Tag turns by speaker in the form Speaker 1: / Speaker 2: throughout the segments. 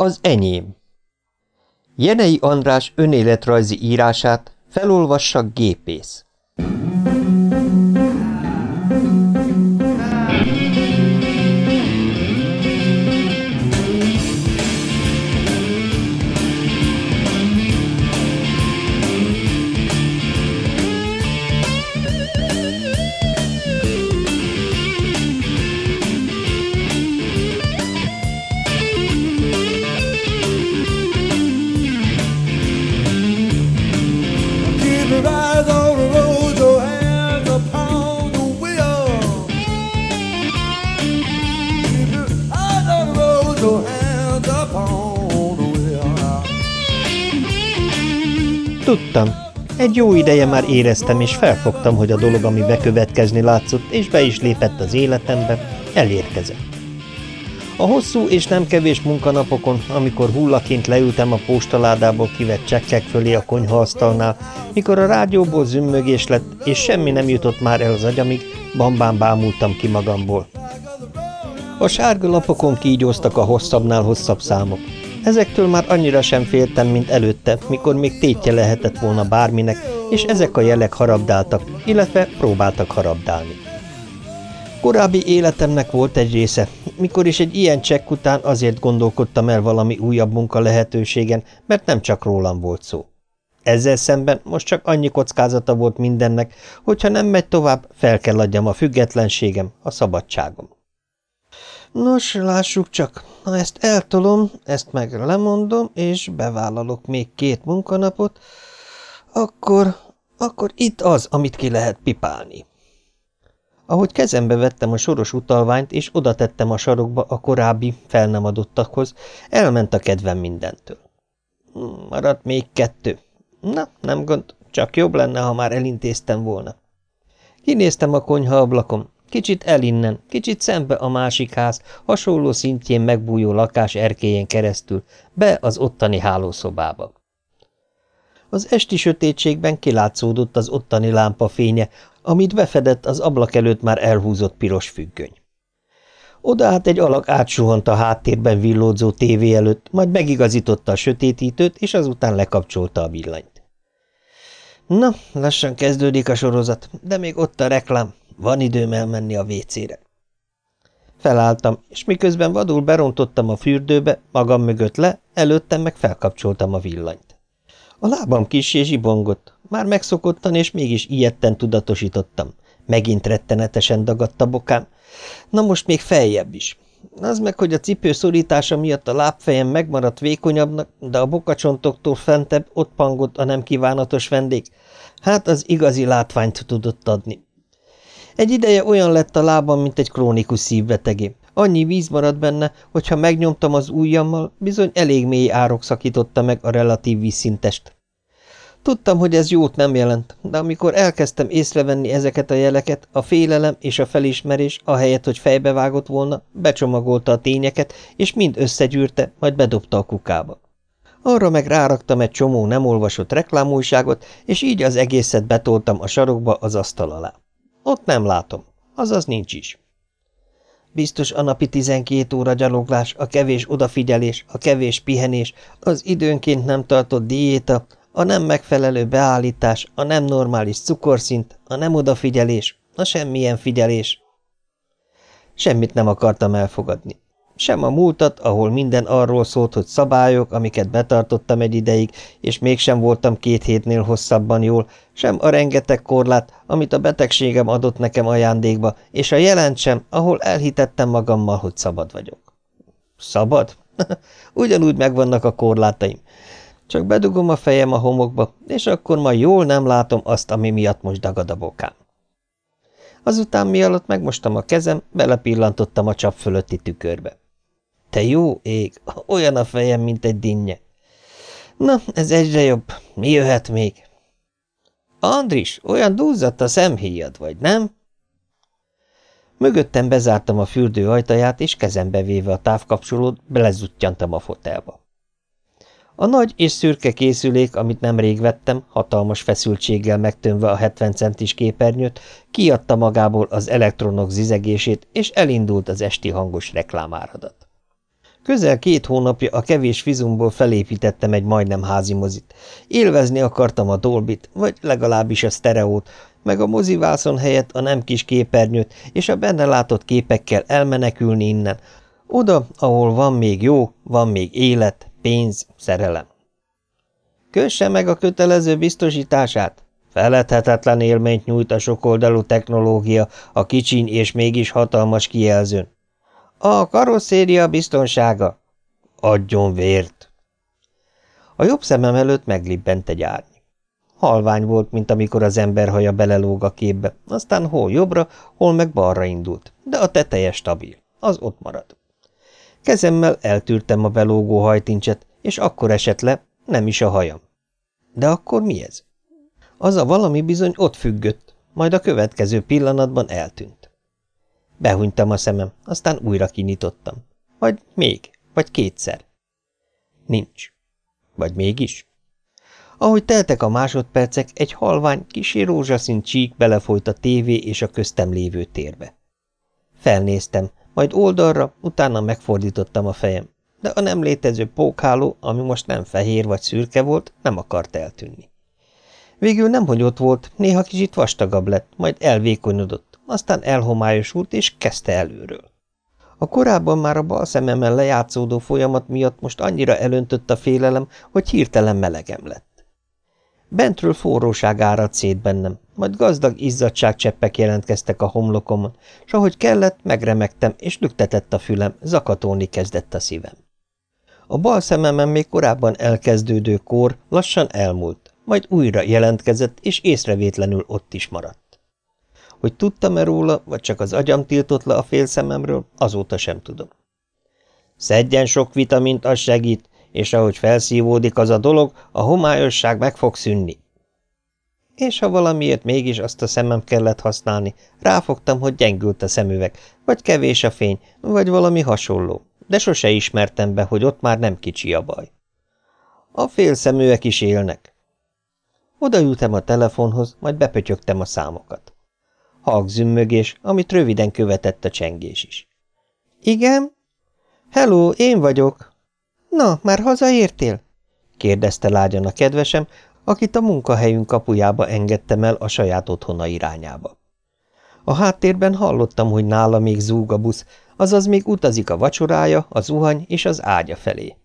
Speaker 1: Az enyém. Jenei András önéletrajzi írását felolvassa gépész. Jó ideje már éreztem, és felfogtam, hogy a dolog, ami bekövetkezni látszott, és be is lépett az életembe, elérkezett. A hosszú és nem kevés munkanapokon, amikor hullaként leültem a postaládából kivett csekkek fölé a konyhaasztalnál, mikor a rádióból zümmögés lett, és semmi nem jutott már el az agyamig, bambán bámultam ki magamból. A sárga lapokon kígyóztak a hosszabbnál hosszabb számok. Ezektől már annyira sem féltem, mint előtte, mikor még tétje lehetett volna bárminek, és ezek a jelek harabdáltak, illetve próbáltak harabdálni. Korábbi életemnek volt egy része, mikor is egy ilyen csekk után azért gondolkodtam el valami újabb munka lehetőségen, mert nem csak rólam volt szó. Ezzel szemben most csak annyi kockázata volt mindennek, hogyha nem megy tovább, fel kell adjam a függetlenségem, a szabadságom. Nos, lássuk csak, ha ezt eltolom, ezt meg lemondom, és bevállalok még két munkanapot, akkor, akkor itt az, amit ki lehet pipálni. Ahogy kezembe vettem a soros utalványt, és oda tettem a sarokba a korábbi, fel nem adottakhoz, elment a kedvem mindentől. Maradt még kettő. Na, nem gond, csak jobb lenne, ha már elintéztem volna. Kinéztem a konyha ablakon, Kicsit elinnen, kicsit szembe a másik ház, hasonló szintjén megbújó lakás erkélyén keresztül, be az ottani hálószobába. Az esti sötétségben kilátszódott az ottani lámpa fénye, amit befedett az ablak előtt már elhúzott piros függöny. Oda át egy alak átsuhant a háttérben villódzó tévé előtt, majd megigazította a sötétítőt, és azután lekapcsolta a villanyt. Na, lassan kezdődik a sorozat, de még ott a reklám, van időm elmenni a vécére. Felálltam, és miközben vadul berontottam a fürdőbe, magam mögött le, előttem meg felkapcsoltam a villanyt. A lábam kissé zsibongott, már megszokottan és mégis ilyetten tudatosítottam. Megint rettenetesen dagadt a bokám, na most még feljebb is. Az meg, hogy a cipő szorítása miatt a lábfejem megmaradt vékonyabbnak, de a bokacsontoktól fentebb ott pangott a nem kívánatos vendég. Hát az igazi látványt tudott adni. Egy ideje olyan lett a lábam, mint egy krónikus szívbetegé. Annyi víz maradt benne, hogyha megnyomtam az ujjammal, bizony elég mély árok szakította meg a relatív vízszintest. Tudtam, hogy ez jót nem jelent, de amikor elkezdtem észrevenni ezeket a jeleket, a félelem és a felismerés, ahelyett, hogy fejbevágott volna, becsomagolta a tényeket, és mind összegyűrte, majd bedobta a kukába. Arra meg ráraktam egy csomó nem olvasott reklámújságot, és így az egészet betoltam a sarokba az asztal alá. Ott nem látom, azaz nincs is. Biztos a napi tizenkét óra gyaloglás, a kevés odafigyelés, a kevés pihenés, az időnként nem tartott diéta, a nem megfelelő beállítás, a nem normális cukorszint, a nem odafigyelés, a semmilyen figyelés. Semmit nem akartam elfogadni. Sem a múltat, ahol minden arról szólt, hogy szabályok, amiket betartottam egy ideig, és mégsem voltam két hétnél hosszabban jól, sem a rengeteg korlát, amit a betegségem adott nekem ajándékba, és a jelent sem, ahol elhitettem magammal, hogy szabad vagyok. Szabad? Ugyanúgy megvannak a korlátaim. Csak bedugom a fejem a homokba, és akkor majd jól nem látom azt, ami miatt most dagad a bokám. Azután, mi alatt megmostam a kezem, belepillantottam a csap fölötti tükörbe. Te jó ég, olyan a fejem, mint egy dinnye. Na, ez egyre jobb. Mi jöhet még? Andris, olyan dúzzadt a szemhéjad vagy, nem? Mögöttem bezártam a fürdő ajtaját, és kezembe véve a távkapcsolót, belezutyantam a fotelba. A nagy és szürke készülék, amit nemrég vettem, hatalmas feszültséggel megtömve a 70 centis képernyőt, kiadta magából az elektronok zizegését, és elindult az esti hangos reklámáradat. Közel két hónapja a kevés fizumból felépítettem egy majdnem házi mozit. Élvezni akartam a dolbit, vagy legalábbis a sztereót, meg a mozivászon helyett a nem kis képernyőt, és a benne látott képekkel elmenekülni innen, oda, ahol van még jó, van még élet, pénz, szerelem. Kösse meg a kötelező biztosítását! Feledhetetlen élményt nyújt a sokoldalú technológia a kicsin és mégis hatalmas kijelzőn. A karosszéria biztonsága. Adjon vért! A jobb szemem előtt meglibbent egy árny. Halvány volt, mint amikor az ember haja belelóg a képbe, aztán hol jobbra, hol meg balra indult, de a teteje stabil, az ott marad. Kezemmel eltűrtem a belógó hajtincset, és akkor esett le, nem is a hajam. De akkor mi ez? Az a valami bizony ott függött, majd a következő pillanatban eltűnt. Behunytam a szemem, aztán újra kinyitottam. Vagy még, vagy kétszer. Nincs. Vagy mégis? Ahogy teltek a másodpercek, egy halvány, kisi rózsaszín csík belefolyt a tévé és a köztem lévő térbe. Felnéztem, majd oldalra, utána megfordítottam a fejem, de a nem létező pókháló, ami most nem fehér vagy szürke volt, nem akart eltűnni. Végül nemhogy ott volt, néha kicsit vastagabb lett, majd elvékonyodott, aztán elhomályosult és kezdte előről. A korábban már a bal szememmel lejátszódó folyamat miatt most annyira elöntött a félelem, hogy hirtelen melegem lett. Bentről forróság áradt szét bennem, majd gazdag izzadságcseppek jelentkeztek a homlokomon, s ahogy kellett, megremegtem, és lüktetett a fülem, zakatolni kezdett a szívem. A bal szememen még korábban elkezdődő kór lassan elmúlt, majd újra jelentkezett, és észrevétlenül ott is maradt. Hogy tudtam-e róla, vagy csak az agyam tiltott le a fél szememről, azóta sem tudom. Szedjen sok vitamint, az segít, és ahogy felszívódik az a dolog, a homályosság meg fog szűnni. És ha valamiért mégis azt a szemem kellett használni, ráfogtam, hogy gyengült a szemüveg, vagy kevés a fény, vagy valami hasonló, de sose ismertem be, hogy ott már nem kicsi a baj. A félszeműek is élnek. Oda ültem a telefonhoz, majd bepötyögtem a számokat. Halk zümmögés, amit röviden követett a csengés is. – Igen? – Hello, én vagyok. – Na, már hazaértél? – kérdezte lágyan a kedvesem, akit a munkahelyünk kapujába engedtem el a saját otthona irányába. A háttérben hallottam, hogy nála még zúg a busz, azaz még utazik a vacsorája, a zuhany és az ágya felé.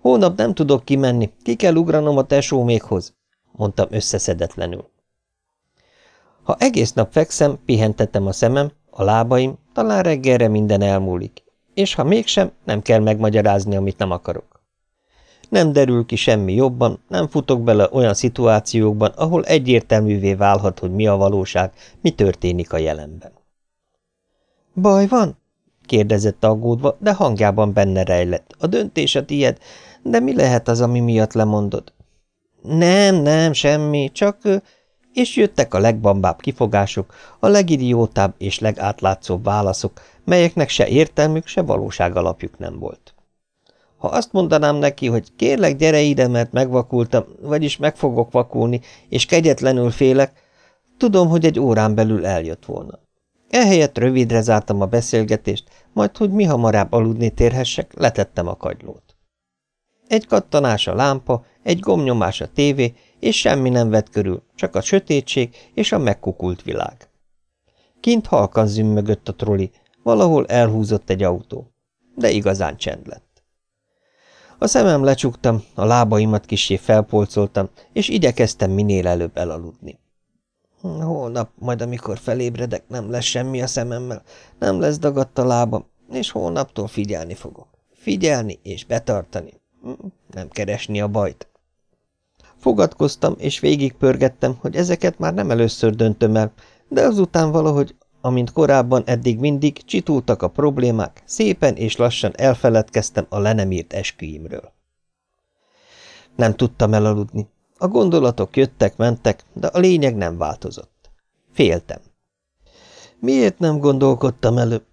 Speaker 1: Hónap nem tudok kimenni, ki kell ugranom a tesómékhoz, mondtam összeszedetlenül. Ha egész nap fekszem, pihentetem a szemem, a lábaim, talán reggelre minden elmúlik, és ha mégsem, nem kell megmagyarázni, amit nem akarok. Nem derül ki semmi jobban, nem futok bele olyan szituációkban, ahol egyértelművé válhat, hogy mi a valóság, mi történik a jelenben. – Baj van? – kérdezett aggódva, de hangjában benne rejlett. – A döntés a tiéd, de mi lehet az, ami miatt lemondod? Nem, nem, semmi, csak... És jöttek a legbambább kifogások, a legidiótább és legátlátszóbb válaszok, melyeknek se értelmük, se valóság alapjuk nem volt. Ha azt mondanám neki, hogy kérlek, gyere ide, mert megvakultam, vagyis meg fogok vakulni, és kegyetlenül félek, tudom, hogy egy órán belül eljött volna. Ehelyett rövidre zártam a beszélgetést, majd, hogy mi hamarabb aludni térhessek, letettem a kagylót. Egy kattanás a lámpa, egy gomnyomás a tévé, és semmi nem vett körül, csak a sötétség és a megkukult világ. Kint halkan zümmögött a troli, valahol elhúzott egy autó, de igazán csend lett. A szemem lecsuktam, a lábaimat kisé felpolcoltam, és igyekeztem minél előbb elaludni. Holnap, majd amikor felébredek, nem lesz semmi a szememmel, nem lesz dagadt a lábam, és holnaptól figyelni fogok. Figyelni és betartani. Nem keresni a bajt. Fogadkoztam, és végigpörgettem, hogy ezeket már nem először döntöm el, de azután valahogy, amint korábban eddig mindig, csitultak a problémák, szépen és lassan elfeledkeztem a lenemírt esküimről. Nem tudtam elaludni. A gondolatok jöttek-mentek, de a lényeg nem változott. Féltem. Miért nem gondolkodtam előbb?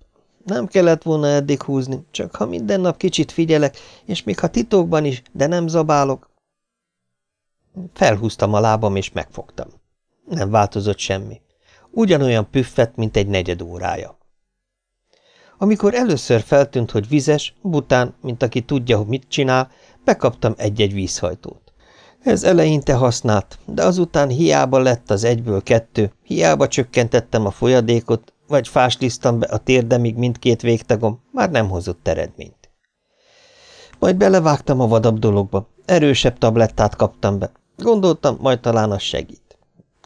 Speaker 1: Nem kellett volna eddig húzni, csak ha minden nap kicsit figyelek, és még ha titokban is, de nem zabálok. Felhúztam a lábam, és megfogtam. Nem változott semmi. Ugyanolyan püffett, mint egy negyed órája. Amikor először feltűnt, hogy vizes, bután, mint aki tudja, hogy mit csinál, bekaptam egy-egy vízhajtót. Ez eleinte használt, de azután hiába lett az egyből kettő, hiába csökkentettem a folyadékot, vagy fáslisztam be a térdemig mindkét végtagom, már nem hozott eredményt. Majd belevágtam a vadabb dologba, erősebb tablettát kaptam be. Gondoltam, majd talán az segít.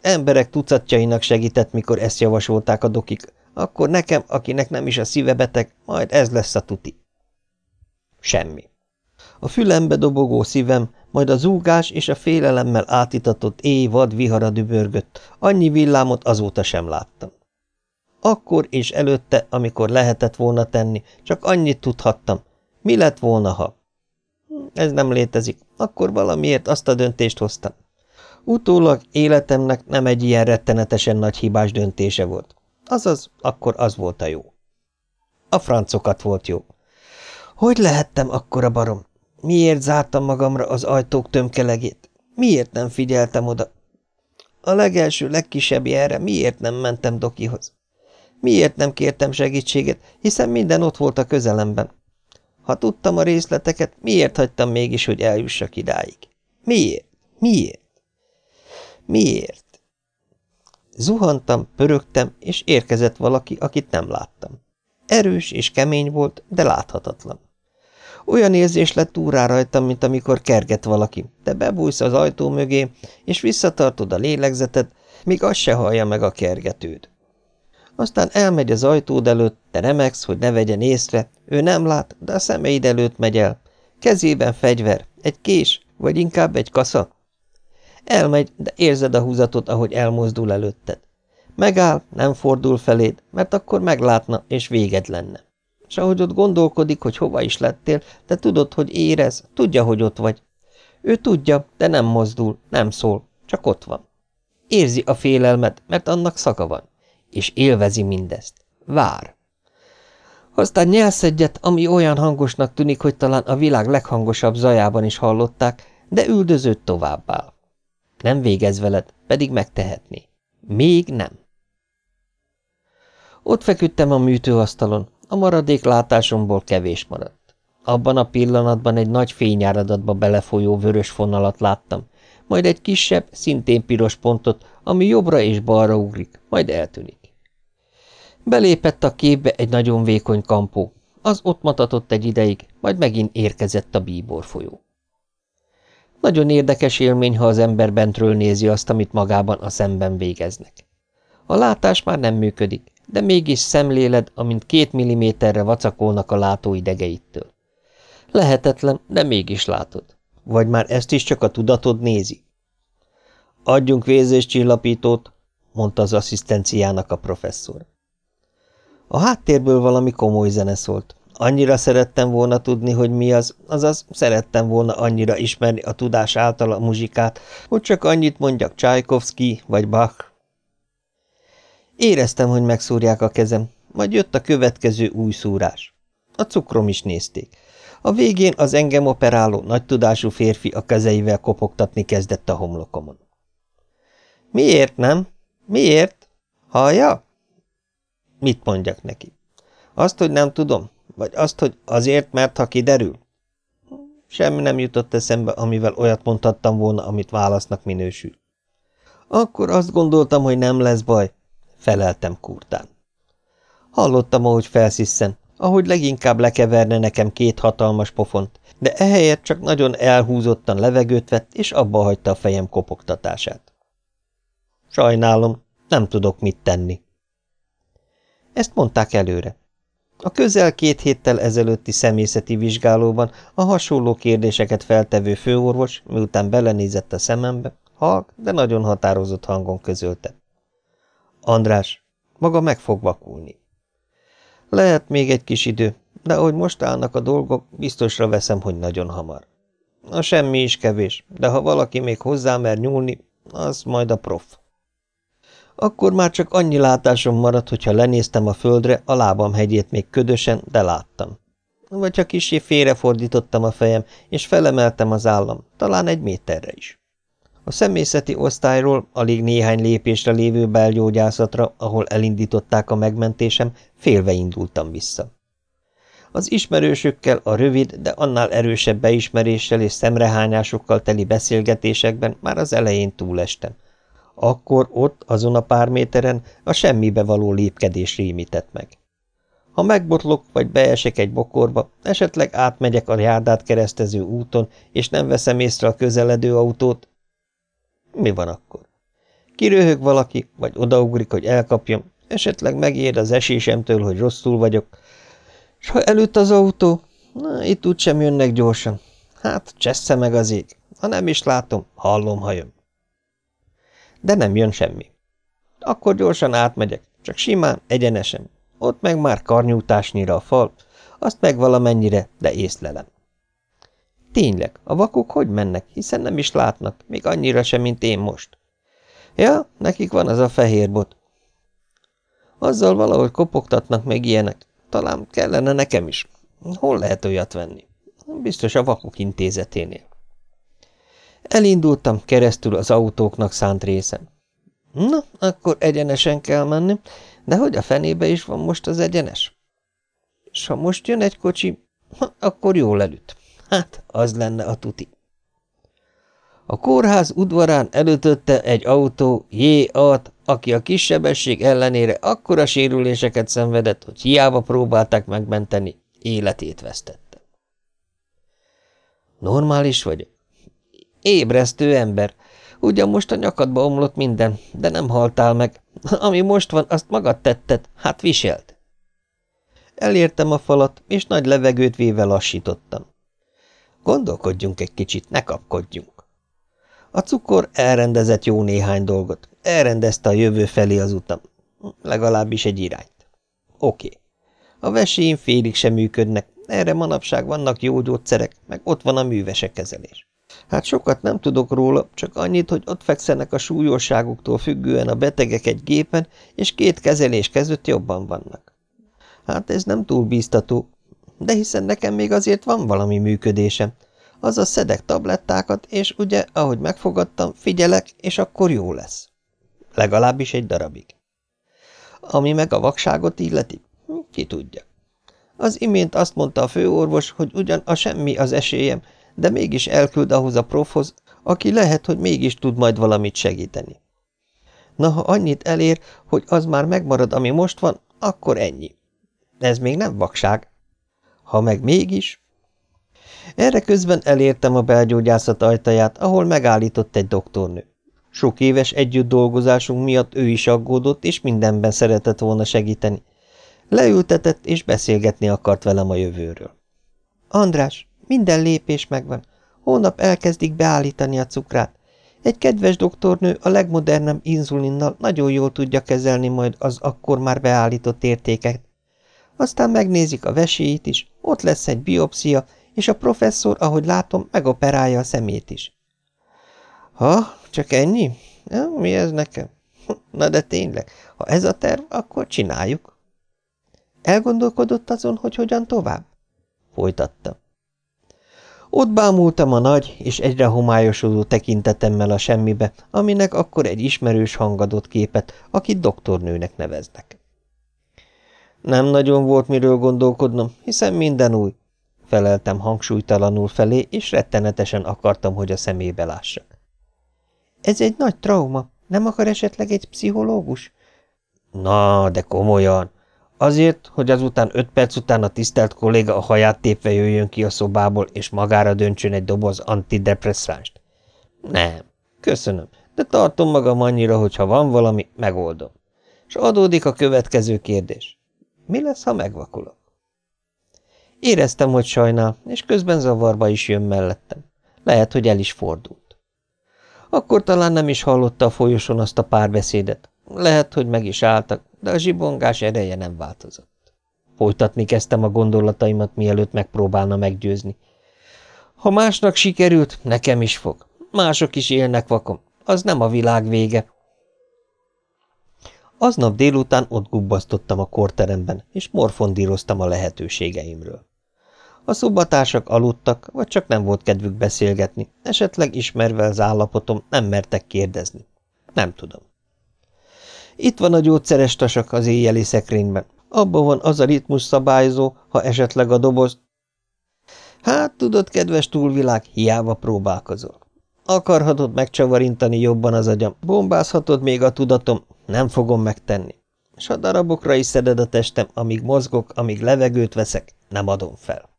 Speaker 1: Emberek tucatjainak segített, mikor ezt javasolták a dokik, akkor nekem, akinek nem is a szíve beteg, majd ez lesz a tuti. Semmi. A fülembe dobogó szívem, majd a zúgás és a félelemmel átitatott éj vad vihara dübörgött, annyi villámot azóta sem láttam. Akkor és előtte, amikor lehetett volna tenni, csak annyit tudhattam. Mi lett volna, ha? Ez nem létezik. Akkor valamiért azt a döntést hoztam. Utólag életemnek nem egy ilyen rettenetesen nagy hibás döntése volt. Azaz, akkor az volt a jó. A francokat volt jó. Hogy lehettem akkor a barom? Miért zártam magamra az ajtók tömkelegét? Miért nem figyeltem oda? A legelső, legkisebb erre miért nem mentem Dokihoz? Miért nem kértem segítséget, hiszen minden ott volt a közelemben? Ha tudtam a részleteket, miért hagytam mégis, hogy eljussak idáig? Miért? Miért? Miért? Zuhantam, pörögtem, és érkezett valaki, akit nem láttam. Erős és kemény volt, de láthatatlan. Olyan érzés lett túrá rajtam, mint amikor kerget valaki, de bebújsz az ajtó mögé, és visszatartod a lélegzeted, míg az se hallja meg a kergetőd. Aztán elmegy az ajtód előtt, te remegsz, hogy ne vegyen észre, ő nem lát, de a szemeid előtt megy el. Kezében fegyver, egy kés, vagy inkább egy kasza. Elmegy, de érzed a húzatot, ahogy elmozdul előtted. Megáll, nem fordul feléd, mert akkor meglátna, és véged lenne. És ahogy ott gondolkodik, hogy hova is lettél, te tudod, hogy érez, tudja, hogy ott vagy. Ő tudja, de nem mozdul, nem szól, csak ott van. Érzi a félelmet, mert annak szaga van, és élvezi mindezt. Vár. Aztán nyelsz egyet, ami olyan hangosnak tűnik, hogy talán a világ leghangosabb zajában is hallották, de üldözőt továbbáll. Nem végez veled, pedig megtehetné. Még nem. Ott feküdtem a műtőasztalon, a maradék látásomból kevés maradt. Abban a pillanatban egy nagy fényáradatba belefolyó vörös fonalat láttam, majd egy kisebb, szintén piros pontot, ami jobbra és balra ugrik, majd eltűnik. Belépett a képbe egy nagyon vékony kampó, az ott matatott egy ideig, majd megint érkezett a bíbor folyó. Nagyon érdekes élmény, ha az ember bentről nézi azt, amit magában a szemben végeznek. A látás már nem működik, de mégis szemléled, amint két milliméterre vacakolnak a látóidegeittől. Lehetetlen, de mégis látod. Vagy már ezt is csak a tudatod nézi? Adjunk vézéscsillapítót, mondta az asszisztenciának a professzor. A háttérből valami komoly zene szólt. Annyira szerettem volna tudni, hogy mi az, azaz szerettem volna annyira ismerni a tudás által a muzsikát, hogy csak annyit mondjak Csajkovszki vagy Bach. Éreztem, hogy megszúrják a kezem, majd jött a következő új szúrás. A cukrom is nézték. A végén az engem operáló, nagy tudású férfi a kezeivel kopogtatni kezdett a homlokomon. Miért nem? Miért? Hallja? Mit mondjak neki? Azt, hogy nem tudom? Vagy azt, hogy azért, mert ha kiderül? Semmi nem jutott eszembe, amivel olyat mondhattam volna, amit válasznak minősül. Akkor azt gondoltam, hogy nem lesz baj, feleltem kurtán. Hallottam, ahogy felsziszen, ahogy leginkább lekeverne nekem két hatalmas pofont, de ehelyett csak nagyon elhúzottan levegőt vett, és abba hagyta a fejem kopogtatását. Sajnálom, nem tudok mit tenni. Ezt mondták előre. A közel két héttel ezelőtti személyzeti vizsgálóban a hasonló kérdéseket feltevő főorvos, miután belenézett a szemembe, halk, de nagyon határozott hangon közölte. András, maga meg fog vakulni. Lehet még egy kis idő, de ahogy most állnak a dolgok, biztosra veszem, hogy nagyon hamar. A semmi is kevés, de ha valaki még hozzá mer nyúlni, az majd a prof. Akkor már csak annyi látásom maradt, hogyha lenéztem a földre, a lábam hegyét még ködösen, de láttam. Vagy ha kisé félrefordítottam a fejem, és felemeltem az állam, talán egy méterre is. A személyzeti osztályról alig néhány lépésre lévő belgyógyászatra, ahol elindították a megmentésem, félve indultam vissza. Az ismerősökkel a rövid, de annál erősebb beismeréssel és szemrehányásokkal teli beszélgetésekben már az elején túlestem. Akkor ott, azon a pár méteren a semmibe való lépkedés rémített meg. Ha megbotlok, vagy beesek egy bokorba, esetleg átmegyek a járdát keresztező úton, és nem veszem észre a közeledő autót, mi van akkor? Kiröhög valaki, vagy odaugrik, hogy elkapjam, esetleg megijed az esésemtől, hogy rosszul vagyok, és ha előtt az autó, na, itt úgysem jönnek gyorsan. Hát, csessze meg az ég. Ha nem is látom, hallom, ha jön. De nem jön semmi. Akkor gyorsan átmegyek, csak simán, egyenesen. Ott meg már karnyújtásnyira a fal, azt meg valamennyire, de észlelem. Tényleg, a vakok hogy mennek, hiszen nem is látnak, még annyira sem, mint én most. Ja, nekik van az a fehér bot. Azzal valahogy kopogtatnak meg ilyenek. Talán kellene nekem is. Hol lehet olyat venni? Biztos a vakok intézeténél. Elindultam keresztül az autóknak szánt részen. Na, akkor egyenesen kell menni, de hogy a fenébe is van most az egyenes? S ha most jön egy kocsi, akkor jól elüt. Hát, az lenne a tuti. A kórház udvarán előtötte egy autó J.A.-t, aki a kis sebesség ellenére akkora sérüléseket szenvedett, hogy hiába próbálták megmenteni, életét vesztette. Normális vagyok. Ébresztő ember. Ugyan most a nyakadba omlott minden, de nem haltál meg. Ami most van, azt magad tetted, hát viselt. Elértem a falat, és nagy levegőt véve lassítottam. Gondolkodjunk egy kicsit, ne kapkodjunk. A cukor elrendezett jó néhány dolgot, elrendezte a jövő felé az utam, legalábbis egy irányt. Oké. A veséim félig sem működnek, erre manapság vannak jó gyógyszerek, meg ott van a művese kezelés. Hát sokat nem tudok róla, csak annyit, hogy ott fekszenek a súlyosságuktól függően a betegek egy gépen, és két kezelés között jobban vannak. Hát ez nem túl bíztató, de hiszen nekem még azért van valami működésem, azaz szedek tablettákat, és ugye, ahogy megfogadtam, figyelek, és akkor jó lesz. Legalábbis egy darabig. Ami meg a vakságot illeti, hm, ki tudja. Az imént azt mondta a főorvos, hogy ugyan a semmi az esélyem, de mégis elküld ahhoz a profhoz, aki lehet, hogy mégis tud majd valamit segíteni. Na, ha annyit elér, hogy az már megmarad, ami most van, akkor ennyi. Ez még nem vakság. Ha meg mégis, erre közben elértem a belgyógyászat ajtaját, ahol megállított egy doktornő. Sok éves együtt dolgozásunk miatt ő is aggódott, és mindenben szeretett volna segíteni. Leültetett, és beszélgetni akart velem a jövőről. András, minden lépés megvan. Hónap elkezdik beállítani a cukrát. Egy kedves doktornő a legmodernebb inzulinnal nagyon jól tudja kezelni majd az akkor már beállított értéket. Aztán megnézik a veséit is, ott lesz egy biopszia, és a professzor, ahogy látom, megoperálja a szemét is. Ha, csak ennyi? Ja, mi ez nekem? Na de tényleg, ha ez a terv, akkor csináljuk. Elgondolkodott azon, hogy hogyan tovább? Folytatta. Ott bámultam a nagy és egyre homályosodó tekintetemmel a semmibe, aminek akkor egy ismerős hangadott képet, akit doktornőnek neveznek. Nem nagyon volt miről gondolkodnom, hiszen minden új, feleltem hangsúlytalanul felé, és rettenetesen akartam, hogy a szemébe lássak. Ez egy nagy trauma. Nem akar esetleg egy pszichológus? Na, de komolyan. Azért, hogy azután öt perc után a tisztelt kolléga a haját tépve jöjjön ki a szobából, és magára döntsön egy doboz antidepresszánst. Nem, köszönöm, de tartom magam annyira, hogy ha van valami, megoldom. És adódik a következő kérdés. Mi lesz, ha megvakulok? Éreztem, hogy sajnál, és közben zavarba is jön mellettem. Lehet, hogy el is fordult. Akkor talán nem is hallotta a folyoson azt a párbeszédet. Lehet, hogy meg is álltak, de a zsibongás ereje nem változott. Folytatni kezdtem a gondolataimat, mielőtt megpróbálna meggyőzni. Ha másnak sikerült, nekem is fog. Mások is élnek vakon. Az nem a világ vége. Aznap délután ott gubbasztottam a korteremben, és morfondíroztam a lehetőségeimről. A szobatársak aludtak, vagy csak nem volt kedvük beszélgetni, esetleg ismerve az állapotom nem mertek kérdezni. Nem tudom. Itt van a gyógyszeres tasak az éjjeli szekrényben, Abban van az a ritmus szabályozó, ha esetleg a doboz... Hát, tudod, kedves túlvilág, hiába próbálkozol. Akarhatod megcsavarintani jobban az agyam, bombázhatod még a tudatom, nem fogom megtenni. S a darabokra is szeded a testem, amíg mozgok, amíg levegőt veszek, nem adom fel.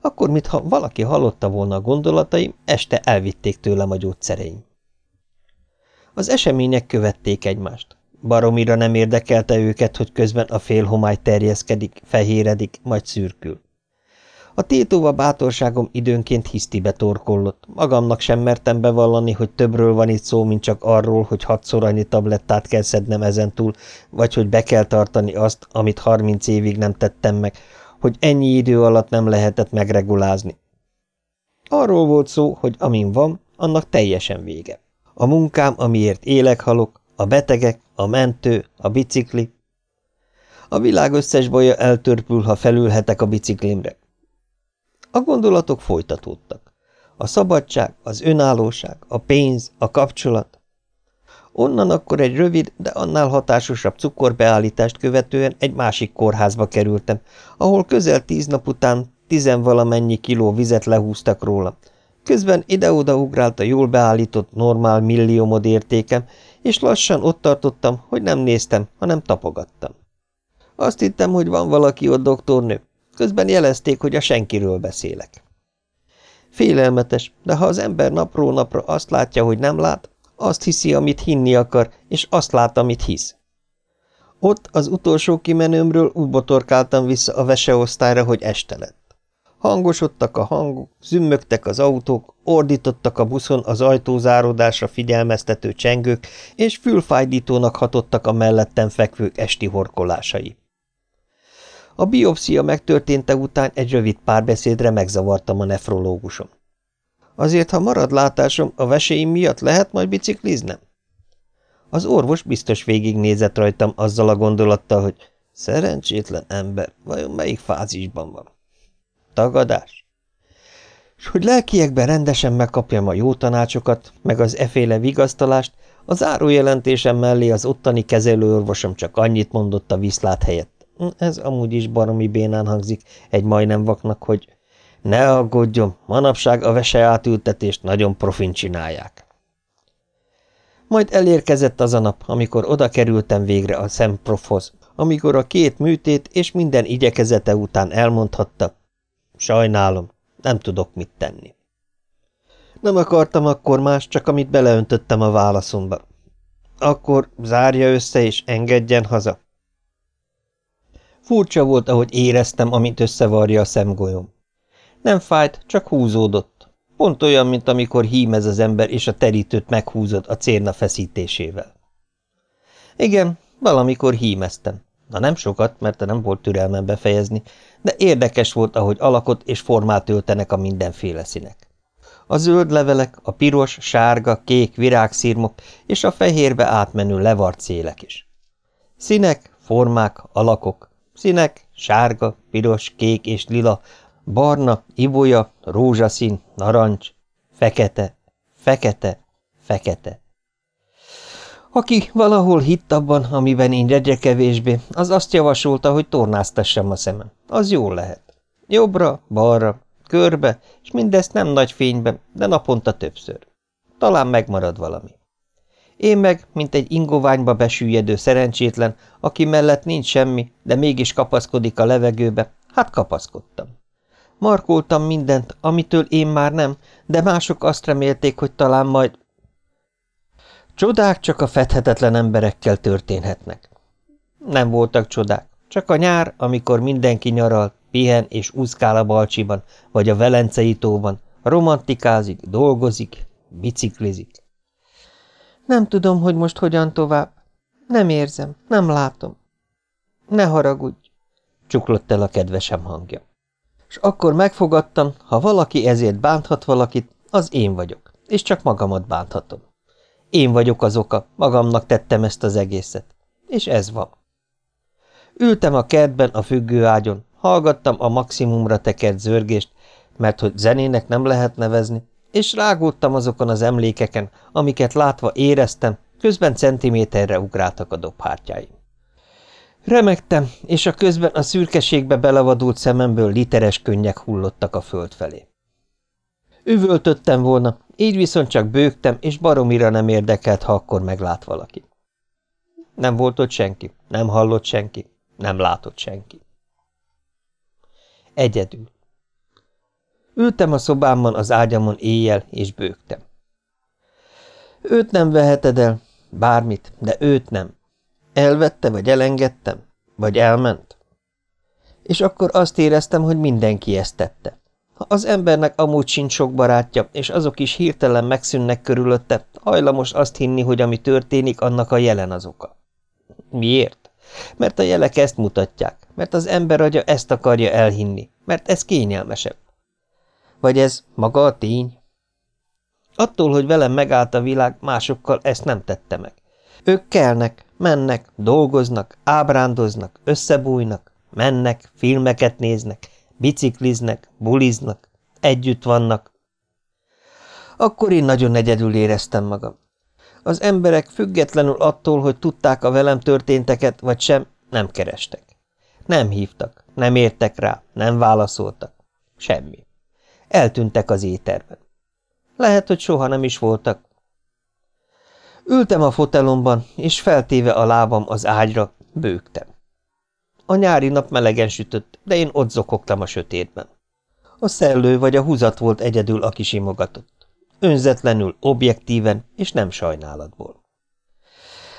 Speaker 1: Akkor, mintha valaki hallotta volna a gondolataim, este elvitték tőlem a gyógyszereim. Az események követték egymást. Baromira nem érdekelte őket, hogy közben a félhomály terjeszkedik, fehéredik, majd szürkül. A tétóva bátorságom időnként hisztibe torkollott. Magamnak sem mertem bevallani, hogy többről van itt szó, mint csak arról, hogy hatszor annyi tablettát kell szednem ezentúl, vagy hogy be kell tartani azt, amit harminc évig nem tettem meg, hogy ennyi idő alatt nem lehetett megregulázni. Arról volt szó, hogy amin van, annak teljesen vége. A munkám, amiért élek halok, a betegek, a mentő, a bicikli. A világ összes baja eltörpül, ha felülhetek a biciklimre. A gondolatok folytatódtak. A szabadság, az önállóság, a pénz, a kapcsolat. Onnan akkor egy rövid, de annál hatásosabb cukorbeállítást követően egy másik kórházba kerültem, ahol közel tíz nap után tizenvalamennyi kiló vizet lehúztak róla. Közben ide-oda ugrált a jól beállított normál milliómod értékem, és lassan ott tartottam, hogy nem néztem, hanem tapogattam. Azt hittem, hogy van valaki ott, doktornő, Közben jelezték, hogy a senkiről beszélek. Félelmetes, de ha az ember napról napra azt látja, hogy nem lát, azt hiszi, amit hinni akar, és azt lát, amit hisz. Ott az utolsó kimenőmről úgy botorkáltam vissza a veseosztályra, hogy este lett. Hangosodtak a hangok, zümmögtek az autók, ordítottak a buszon az ajtózáródásra figyelmeztető csengők, és fülfájdítónak hatottak a mellettem fekvők esti horkolásai. A biopszia megtörténte után egy rövid párbeszédre megzavartam a nefrológusom. Azért, ha marad látásom, a veséim miatt lehet majd bicikliznem? Az orvos biztos végignézett rajtam azzal a gondolattal, hogy szerencsétlen ember, vajon melyik fázisban van? Tagadás? És hogy lelkiekben rendesen megkapjam a jó tanácsokat, meg az eféle vigasztalást, az árójelentésem mellé az ottani kezelőorvosom csak annyit mondott a viszlát helyett. Ez amúgy is baromi bénán hangzik egy majdnem vaknak, hogy ne aggódjon, manapság a vese átültetést nagyon profin csinálják. Majd elérkezett az a nap, amikor oda kerültem végre a szemprofhoz, amikor a két műtét és minden igyekezete után elmondhatta, sajnálom, nem tudok mit tenni. Nem akartam akkor más, csak amit beleöntöttem a válaszomba. Akkor zárja össze és engedjen haza. Furcsa volt, ahogy éreztem, amint összevarja a szemgolyom. Nem fájt, csak húzódott. Pont olyan, mint amikor hímez az ember, és a terítőt meghúzod a cérna feszítésével. Igen, valamikor hímeztem. Na nem sokat, mert nem volt türelmem befejezni, de érdekes volt, ahogy alakot és formát öltenek a mindenféle színek. A zöld levelek, a piros, sárga, kék virágszírmok és a fehérbe átmenő levart szélek is. Színek, formák, alakok, Színek sárga, piros, kék és lila, barna, ibolya, rózsaszín, narancs, fekete, fekete, fekete. Aki valahol hitt abban, amiben én egyre kevésbé, az azt javasolta, hogy tornáztassam a szemem. Az jól lehet. Jobbra, balra, körbe, és mindezt nem nagy fényben, de naponta többször. Talán megmarad valami. Én meg, mint egy ingoványba besüllyedő szerencsétlen, aki mellett nincs semmi, de mégis kapaszkodik a levegőbe, hát kapaszkodtam. Markoltam mindent, amitől én már nem, de mások azt remélték, hogy talán majd... Csodák csak a fedhetetlen emberekkel történhetnek. Nem voltak csodák, csak a nyár, amikor mindenki nyaral, pihen és úszkál a Balcsiban, vagy a Velencei tóban, romantikázik, dolgozik, biciklizik. Nem tudom, hogy most hogyan tovább. Nem érzem, nem látom. Ne haragudj, csuklott el a kedvesem hangja. És akkor megfogadtam, ha valaki ezért bánthat valakit, az én vagyok, és csak magamat bánthatom. Én vagyok az oka, magamnak tettem ezt az egészet. És ez van. Ültem a kertben a függőágyon, hallgattam a maximumra tekert zörgést, mert hogy zenének nem lehet nevezni, és rágódtam azokon az emlékeken, amiket látva éreztem, közben centiméterre ugráltak a dobhártyáim. Remektem, és a közben a szürkeségbe belevadult szememből literes könnyek hullottak a föld felé. Üvöltöttem volna, így viszont csak bőgtem, és baromira nem érdekelt, ha akkor meglát valaki. Nem volt ott senki, nem hallott senki, nem látott senki. Egyedül. Ültem a szobámban az ágyamon éjjel, és bőgtem. Őt nem veheted el, bármit, de őt nem. Elvette, vagy elengedtem, vagy elment. És akkor azt éreztem, hogy mindenki ezt tette. Ha az embernek amúgy sincs sok barátja, és azok is hirtelen megszűnnek körülötte, hajlamos azt hinni, hogy ami történik, annak a jelen az oka. Miért? Mert a jelek ezt mutatják, mert az ember agya ezt akarja elhinni, mert ez kényelmesebb. Vagy ez maga a tény? Attól, hogy velem megállt a világ, másokkal ezt nem tette meg. Ők kelnek, mennek, dolgoznak, ábrándoznak, összebújnak, mennek, filmeket néznek, bicikliznek, buliznak, együtt vannak. Akkor én nagyon egyedül éreztem magam. Az emberek függetlenül attól, hogy tudták a velem történteket, vagy sem, nem kerestek. Nem hívtak, nem értek rá, nem válaszoltak. Semmi. Eltűntek az éterben. Lehet, hogy soha nem is voltak. Ültem a fotelomban, és feltéve a lábam az ágyra, bőgtem. A nyári nap melegen sütött, de én ott zokogtam a sötétben. A szellő vagy a húzat volt egyedül, aki simogatott. Önzetlenül, objektíven, és nem sajnálatból.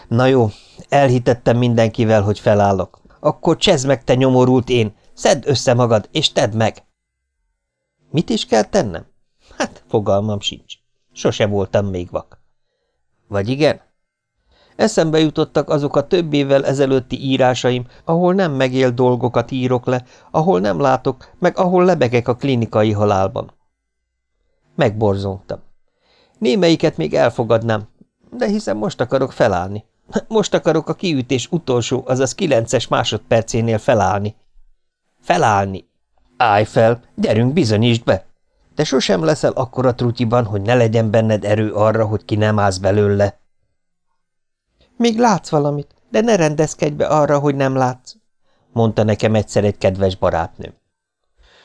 Speaker 1: Na jó, elhitettem mindenkivel, hogy felállok. Akkor csezd meg, te nyomorult én, szedd össze magad, és tedd meg! Mit is kell tennem? Hát, fogalmam sincs. Sose voltam még vak. Vagy igen? Eszembe jutottak azok a több évvel ezelőtti írásaim, ahol nem megél dolgokat írok le, ahol nem látok, meg ahol lebegek a klinikai halálban. Megborzongtam. Némelyiket még elfogadnám, de hiszen most akarok felállni. Most akarok a kiütés utolsó, azaz kilences másodpercénél felállni. Felállni. Állj fel, gyerünk, bizonyítsd be! Te sosem leszel akkora trutyiban, hogy ne legyen benned erő arra, hogy ki nem állsz belőle. Még látsz valamit, de ne rendezkedj be arra, hogy nem látsz, mondta nekem egyszer egy kedves barátnőm.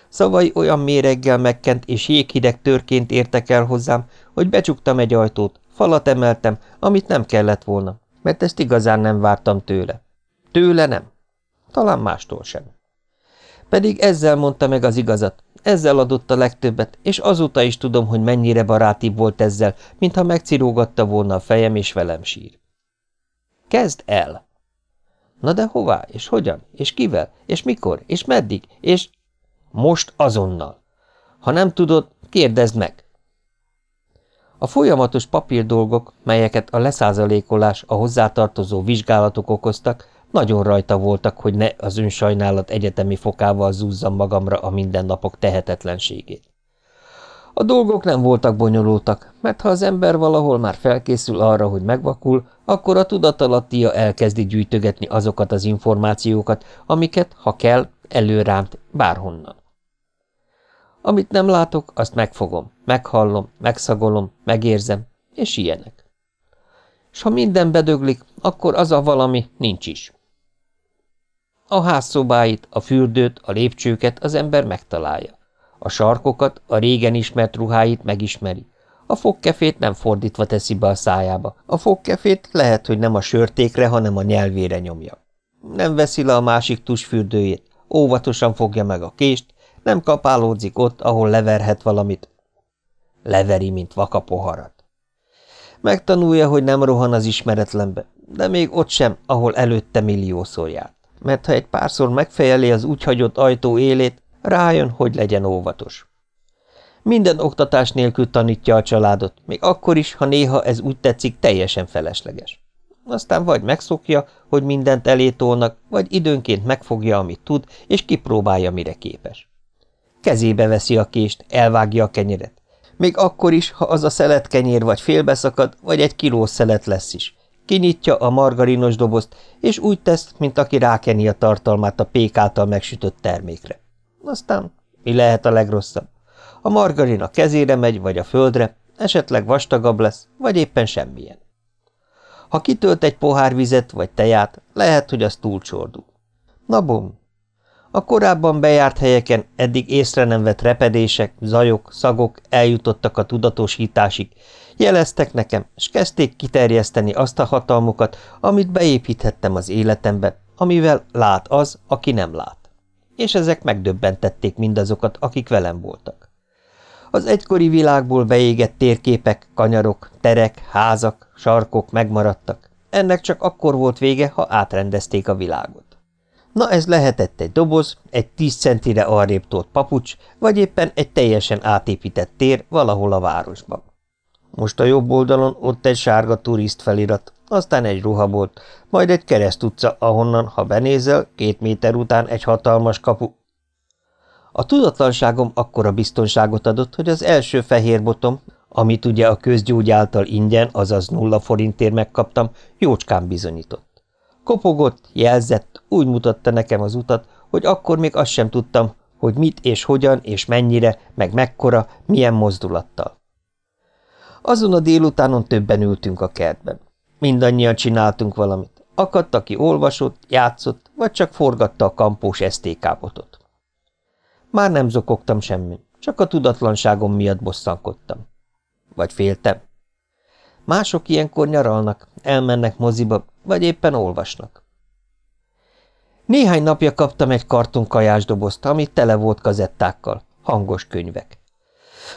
Speaker 1: Szavai olyan méreggel megkent és jéghideg törként értek el hozzám, hogy becsuktam egy ajtót, falat emeltem, amit nem kellett volna, mert ezt igazán nem vártam tőle. Tőle nem. Talán mástól sem. Pedig ezzel mondta meg az igazat, ezzel adott a legtöbbet, és azóta is tudom, hogy mennyire barátibb volt ezzel, mintha megcirógatta volna a fejem, és velem sír. Kezd el! Na de hová, és hogyan, és kivel, és mikor, és meddig, és... Most azonnal. Ha nem tudod, kérdezd meg. A folyamatos papírdolgok, melyeket a leszázalékolás, a hozzátartozó vizsgálatok okoztak, nagyon rajta voltak, hogy ne az önsajnálat egyetemi fokával zúzzam magamra a mindennapok tehetetlenségét. A dolgok nem voltak bonyolultak, mert ha az ember valahol már felkészül arra, hogy megvakul, akkor a tudatalattia elkezdi gyűjtögetni azokat az információkat, amiket, ha kell, előránt bárhonnan. Amit nem látok, azt megfogom, meghallom, megszagolom, megérzem, és ilyenek. S ha minden bedöglik, akkor az a valami nincs is. A házszobáit, a fürdőt, a lépcsőket az ember megtalálja. A sarkokat, a régen ismert ruháit megismeri. A fogkefét nem fordítva teszi be a szájába. A fogkefét lehet, hogy nem a sörtékre, hanem a nyelvére nyomja. Nem veszi le a másik tusfürdőjét, óvatosan fogja meg a kést, nem kapálódzik ott, ahol leverhet valamit. Leveri, mint vaka poharat. Megtanulja, hogy nem rohan az ismeretlenbe, de még ott sem, ahol előtte milliószor járt. Mert ha egy párszor megfejeli az úgy hagyott ajtó élét, rájön, hogy legyen óvatos. Minden oktatás nélkül tanítja a családot, még akkor is, ha néha ez úgy tetszik, teljesen felesleges. Aztán vagy megszokja, hogy mindent elétolnak, vagy időnként megfogja, amit tud, és kipróbálja, mire képes. Kezébe veszi a kést, elvágja a kenyeret. Még akkor is, ha az a szelet kenyér vagy félbeszakad, vagy egy kilós szelet lesz is. Kinyitja a margarinos dobozt, és úgy tesz, mint aki rákeni a tartalmát a pék által megsütött termékre. Aztán mi lehet a legrosszabb? A margarin a kezére megy, vagy a földre, esetleg vastagabb lesz, vagy éppen semmilyen. Ha kitölt egy pohár vizet vagy teját, lehet, hogy az túlcsordul. Na bum! A korábban bejárt helyeken eddig észre nem vett repedések, zajok, szagok eljutottak a tudatosításig, jeleztek nekem, és kezdték kiterjeszteni azt a hatalmukat, amit beépíthettem az életembe, amivel lát az, aki nem lát. És ezek megdöbbentették mindazokat, akik velem voltak. Az egykori világból beégett térképek, kanyarok, terek, házak, sarkok megmaradtak. Ennek csak akkor volt vége, ha átrendezték a világot. Na ez lehetett egy doboz, egy tíz centire arrébb tolt papucs, vagy éppen egy teljesen átépített tér valahol a városban. Most a jobb oldalon ott egy sárga turist felirat, aztán egy ruhabolt, majd egy kereszt utca, ahonnan, ha benézel, két méter után egy hatalmas kapu. A tudatlanságom akkora biztonságot adott, hogy az első fehér botom, amit ugye a közgyógy által ingyen, azaz nulla forintért megkaptam, jócskán bizonyított. Kopogott, jelzett, úgy mutatta nekem az utat, hogy akkor még azt sem tudtam, hogy mit és hogyan és mennyire, meg mekkora, milyen mozdulattal. Azon a délutánon többen ültünk a kertben. Mindannyian csináltunk valamit. Akadt, aki olvasott, játszott, vagy csak forgatta a kampós esztékápotot. Már nem zokogtam semmi, csak a tudatlanságom miatt bosszankodtam. Vagy féltem. Mások ilyenkor nyaralnak, elmennek moziba, vagy éppen olvasnak. Néhány napja kaptam egy karton kajásdobozt, ami tele volt kazettákkal, hangos könyvek.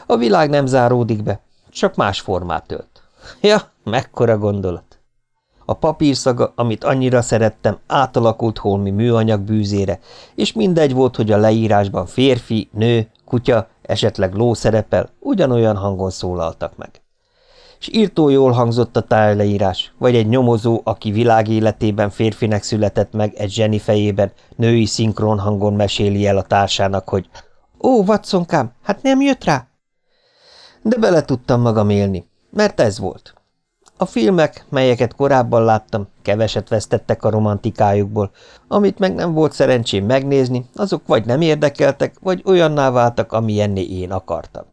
Speaker 1: A világ nem záródik be, csak más formát ölt. Ja, mekkora gondolat! A papírszaga, amit annyira szerettem, átalakult holmi műanyag bűzére, és mindegy volt, hogy a leírásban férfi, nő, kutya, esetleg ló szerepel, ugyanolyan hangon szólaltak meg. És írtó jól hangzott a tájleírás, vagy egy nyomozó, aki világéletében férfinek született meg egy zseni fejében, női szinkron hangon meséli el a társának, hogy Ó, Watsonkám, hát nem jött rá? De bele tudtam magam élni, mert ez volt. A filmek, melyeket korábban láttam, keveset vesztettek a romantikájukból, amit meg nem volt szerencsém megnézni, azok vagy nem érdekeltek, vagy olyanná váltak, amilyenné én akartam.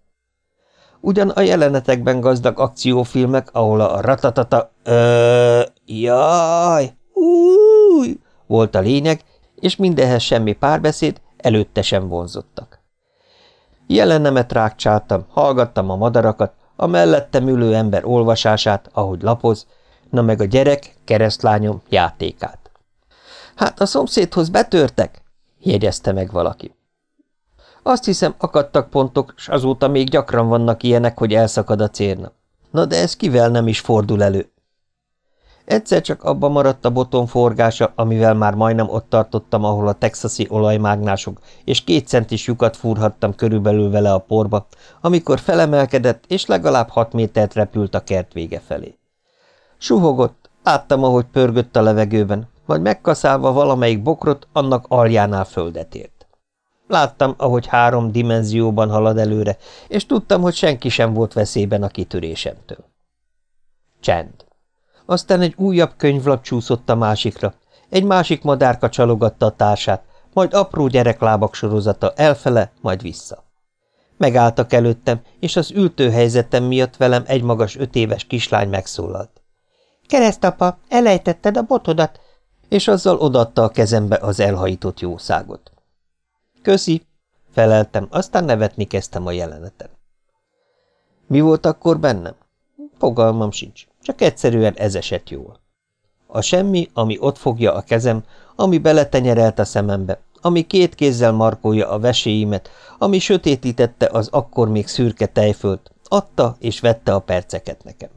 Speaker 1: Ugyan a jelenetekben gazdag akciófilmek, ahol a ratatata, ö, jaj, új, volt a lényeg, és mindenhez semmi párbeszéd, előtte sem vonzottak. Jelenemet rákcsáltam, hallgattam a madarakat, a mellettem ülő ember olvasását, ahogy lapoz, na meg a gyerek, keresztlányom játékát. Hát a szomszédhoz betörtek, jegyezte meg valaki. Azt hiszem, akadtak pontok, s azóta még gyakran vannak ilyenek, hogy elszakad a cérna. Na de ez kivel nem is fordul elő? Egyszer csak abba maradt a boton forgása, amivel már majdnem ott tartottam, ahol a texasi olajmágnások, és két centis lyukat fúrhattam körülbelül vele a porba, amikor felemelkedett, és legalább hat métert repült a kert vége felé. Suhogott, láttam, ahogy pörgött a levegőben, majd megkaszálva valamelyik bokrot, annak aljánál földet ért. Láttam, ahogy három dimenzióban halad előre, és tudtam, hogy senki sem volt veszélyben a kitörésemtől. Csend. Aztán egy újabb könyvlap csúszott a másikra, egy másik madárka csalogatta a társát, majd apró gyereklábak sorozata elfele, majd vissza. Megálltak előttem, és az ültőhelyzetem miatt velem egy magas öt éves kislány megszólalt. – Keresztapa, elejtetted a botodat! És azzal odatta a kezembe az elhajított jószágot. – Köszi! – feleltem, aztán nevetni kezdtem a jeleneten. Mi volt akkor bennem? Fogalmam sincs. Csak egyszerűen ez esett jól. A semmi, ami ott fogja a kezem, ami beletenyerelt a szemembe, ami két kézzel markolja a veséimet, ami sötétítette az akkor még szürke tejfölt, adta és vette a perceket nekem.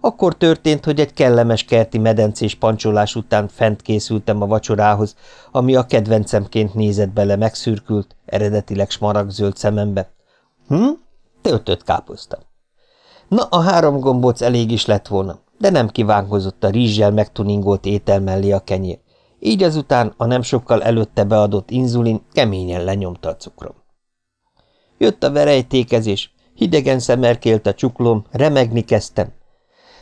Speaker 1: Akkor történt, hogy egy kellemes kerti medencés pancsolás után fent készültem a vacsorához, ami a kedvencemként nézett bele megszürkült, eredetileg smaragzöld szemembe. Hm? Töltött káposzta. Na, a három gombóc elég is lett volna, de nem kívánkozott a rizssel megtuningolt étel mellé a kenyér. Így azután a nem sokkal előtte beadott inzulin keményen lenyomta a cukrom. Jött a verejtékezés, hidegen szemerkélt a csuklóm, remegni kezdtem.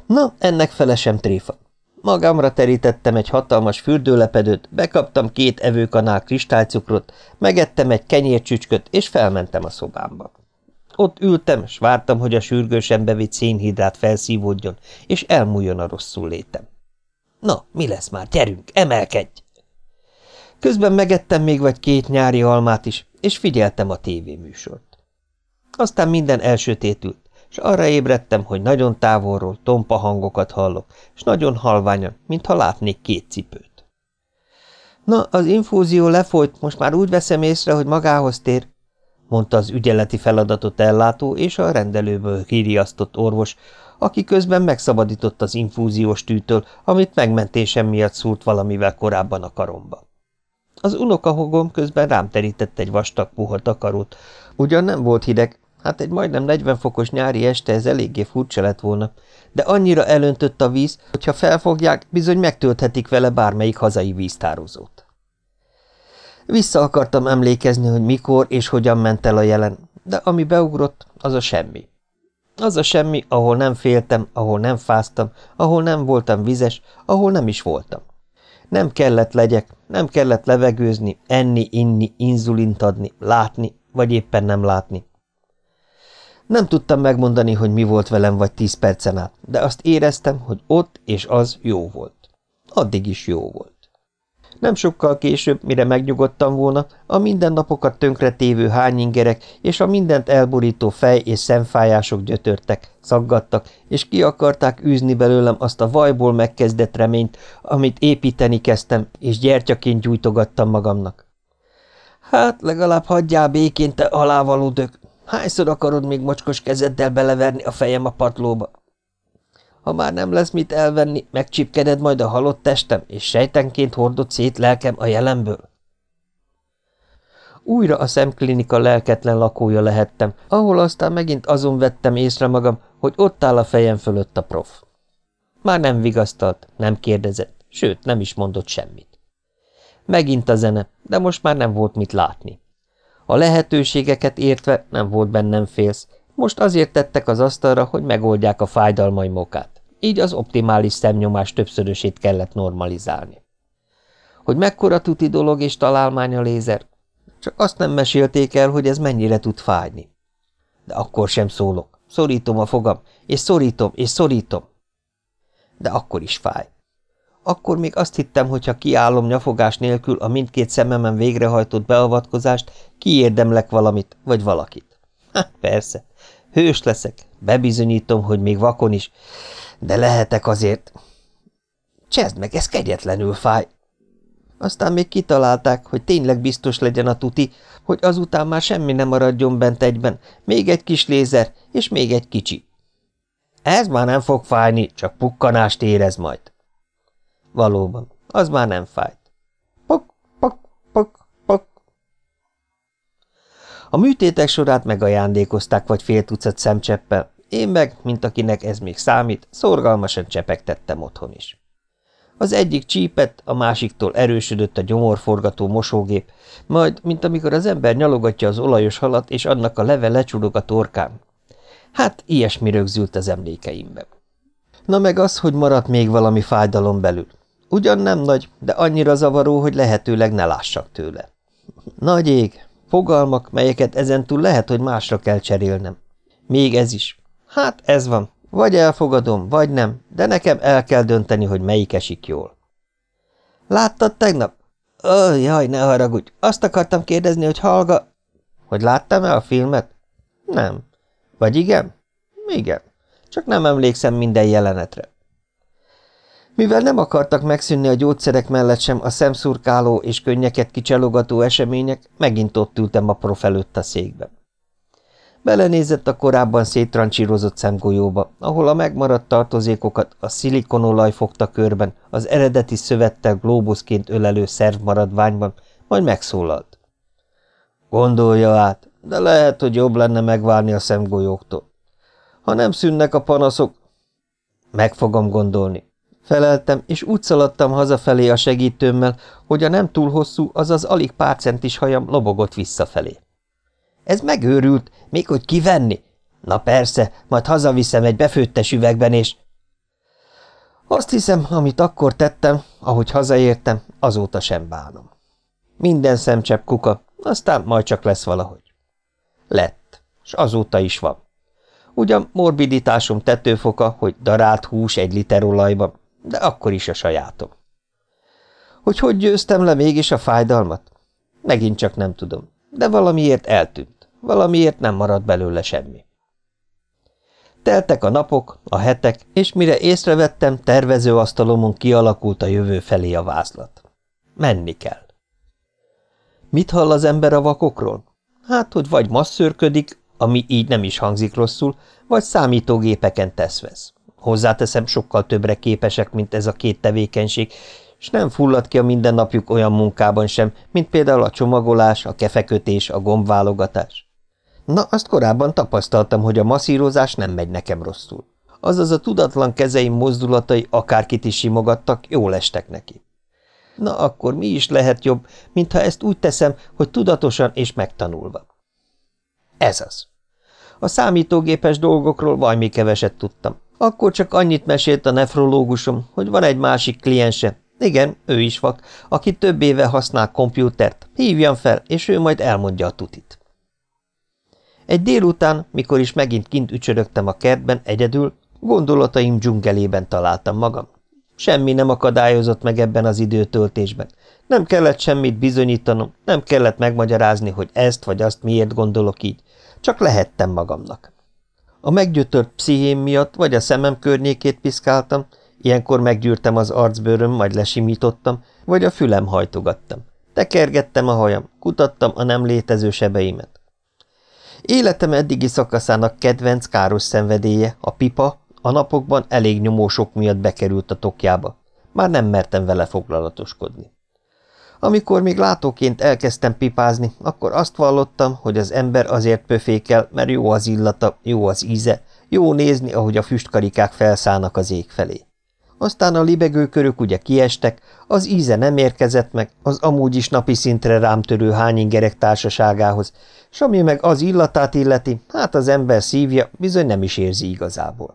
Speaker 1: Na, ennek fele tréfa. Magamra terítettem egy hatalmas fürdőlepedőt, bekaptam két evőkanál kristálycukrot, megettem egy kenyércsücsköt, és felmentem a szobámba. Ott ültem, s vártam, hogy a sürgősen bevitt szénhidrát felszívódjon, és elmúljon a rosszul létem. Na, mi lesz már? Gyerünk, emelkedj! Közben megettem még vagy két nyári almát is, és figyeltem a tévéműsort. Aztán minden elsötétült, és arra ébredtem, hogy nagyon távolról tompa hangokat hallok, és nagyon halványan, mintha látnék két cipőt. Na, az infúzió lefolyt, most már úgy veszem észre, hogy magához tér, mondta az ügyeleti feladatot ellátó és a rendelőből híriasztott orvos, aki közben megszabadított az infúziós tűtől, amit megmentésem miatt szúrt valamivel korábban a karomba. Az unokahogom közben rám terített egy vastag puha takarót. Ugyan nem volt hideg, hát egy majdnem 40 fokos nyári este ez eléggé furcsa lett volna, de annyira elöntött a víz, hogyha felfogják, bizony megtölthetik vele bármelyik hazai víztározót. Vissza akartam emlékezni, hogy mikor és hogyan ment el a jelen, de ami beugrott, az a semmi. Az a semmi, ahol nem féltem, ahol nem fáztam, ahol nem voltam vizes, ahol nem is voltam. Nem kellett legyek, nem kellett levegőzni, enni, inni, inzulint adni, látni, vagy éppen nem látni. Nem tudtam megmondani, hogy mi volt velem vagy tíz percen át, de azt éreztem, hogy ott és az jó volt. Addig is jó volt. Nem sokkal később, mire megnyugodtam volna, a mindennapokat tönkretévő hányingerek és a mindent elborító fej- és szemfájások gyötörtek, szaggattak, és ki akarták űzni belőlem azt a vajból megkezdett reményt, amit építeni kezdtem, és gyertyaként gyújtogattam magamnak. Hát, legalább hagyjál békén, te alávaló dög! Hányszor akarod még mocskos kezeddel beleverni a fejem a patlóba? Ha már nem lesz mit elvenni, megcsipkeded majd a halott testem, és sejtenként hordott szét lelkem a jelenből? Újra a szemklinika lelketlen lakója lehettem, ahol aztán megint azon vettem észre magam, hogy ott áll a fejem fölött a prof. Már nem vigasztalt, nem kérdezett, sőt, nem is mondott semmit. Megint a zene, de most már nem volt mit látni. A lehetőségeket értve nem volt bennem félsz, most azért tettek az asztalra, hogy megoldják a fájdalmaimokát. Így az optimális szemnyomás többszörösét kellett normalizálni. Hogy mekkora tuti dolog és találmány a lézer, csak azt nem mesélték el, hogy ez mennyire tud fájni. De akkor sem szólok. Szorítom a fogam, és szorítom, és szorítom. De akkor is fáj. Akkor még azt hittem, hogy ha kiállom nyafogás nélkül a mindkét szememen végrehajtott beavatkozást, kiérdemlek valamit, vagy valakit. Hát persze, hős leszek, bebizonyítom, hogy még vakon is, de lehetek azért. Csezd meg, ez kegyetlenül fáj. Aztán még kitalálták, hogy tényleg biztos legyen a tuti, hogy azután már semmi nem maradjon bent egyben, még egy kis lézer, és még egy kicsi. Ez már nem fog fájni, csak pukkanást érez majd. Valóban, az már nem fájt. A műtétek sorát megajándékozták vagy fél tucat szemcseppel, én meg, mint akinek ez még számít, szorgalmasan csepegtettem otthon is. Az egyik csípett, a másiktól erősödött a gyomorforgató mosógép, majd, mint amikor az ember nyalogatja az olajos halat, és annak a leve lecsurog a torkán. Hát, ilyesmi rögzült az emlékeimbe. Na meg az, hogy maradt még valami fájdalom belül. Ugyan nem nagy, de annyira zavaró, hogy lehetőleg ne lássak tőle. Nagy ég, fogalmak, melyeket ezentúl lehet, hogy másra kell cserélnem. Még ez is. Hát ez van. Vagy elfogadom, vagy nem, de nekem el kell dönteni, hogy melyik esik jól. Láttad tegnap? Ó, jaj, ne haragudj. Azt akartam kérdezni, hogy hallga... Hogy láttam-e a filmet? Nem. Vagy igen? Igen. Csak nem emlékszem minden jelenetre. Mivel nem akartak megszűnni a gyógyszerek mellett sem a szemszurkáló és könnyeket kicsalogató események, megint ott ültem a prof előtt a székben. Belenézett a korábban széttrancsírozott szemgolyóba, ahol a megmaradt tartozékokat a szilikonolaj fogta körben, az eredeti szövettel glóbuszként ölelő szervmaradványban, majd megszólalt. Gondolja át, de lehet, hogy jobb lenne megvárni a szemgolyóktól. Ha nem szűnnek a panaszok, meg fogom gondolni. Feleltem, és úgy szaladtam hazafelé a segítőmmel, hogy a nem túl hosszú, azaz alig pár centis hajam lobogott visszafelé. Ez megőrült, még hogy kivenni? Na persze, majd hazaviszem egy befőttes üvegben, és... Azt hiszem, amit akkor tettem, ahogy hazaértem, azóta sem bánom. Minden szemcsepp kuka, aztán majd csak lesz valahogy. Lett, s azóta is van. Ugyan morbiditásom tetőfoka, hogy darált hús egy liter olajban, de akkor is a sajátom. Hogy hogy győztem le mégis a fájdalmat? Megint csak nem tudom, de valamiért eltűnt, valamiért nem maradt belőle semmi. Teltek a napok, a hetek, és mire észrevettem, tervezőasztalomon kialakult a jövő felé a vázlat. Menni kell. Mit hall az ember a vakokról? Hát, hogy vagy masszőrködik, ami így nem is hangzik rosszul, vagy számítógépeken teszvesz. Hozzáteszem, sokkal többre képesek, mint ez a két tevékenység, és nem fullad ki a mindennapjuk olyan munkában sem, mint például a csomagolás, a kefekötés, a gombválogatás. Na, azt korábban tapasztaltam, hogy a masszírozás nem megy nekem rosszul. Azaz a tudatlan kezeim mozdulatai akárkit is simogattak, jól estek neki. Na, akkor mi is lehet jobb, mintha ezt úgy teszem, hogy tudatosan és megtanulva. Ez az. A számítógépes dolgokról valami keveset tudtam. Akkor csak annyit mesélt a nefrológusom, hogy van egy másik kliense, igen, ő is vak, aki több éve használ kompjútert, hívjam fel, és ő majd elmondja a tutit. Egy délután, mikor is megint kint ücsörögtem a kertben egyedül, gondolataim dzsungelében találtam magam. Semmi nem akadályozott meg ebben az időtöltésben. Nem kellett semmit bizonyítanom, nem kellett megmagyarázni, hogy ezt vagy azt miért gondolok így. Csak lehettem magamnak. A meggyötört pszichém miatt vagy a szemem környékét piszkáltam, ilyenkor meggyűrtem az arcbőröm, majd lesimítottam, vagy a fülem hajtogattam. Tekergettem a hajam, kutattam a nem létező sebeimet. Életem eddigi szakaszának kedvenc káros szenvedélye, a pipa, a napokban elég nyomósok miatt bekerült a tokjába. Már nem mertem vele foglalatoskodni. Amikor még látóként elkezdtem pipázni, akkor azt vallottam, hogy az ember azért pöfékel, mert jó az illata, jó az íze, jó nézni, ahogy a füstkarikák felszállnak az ég felé. Aztán a libegőkörök ugye kiestek, az íze nem érkezett meg, az amúgy is napi szintre rám törő hányingerek társaságához, s ami meg az illatát illeti, hát az ember szívja bizony nem is érzi igazából.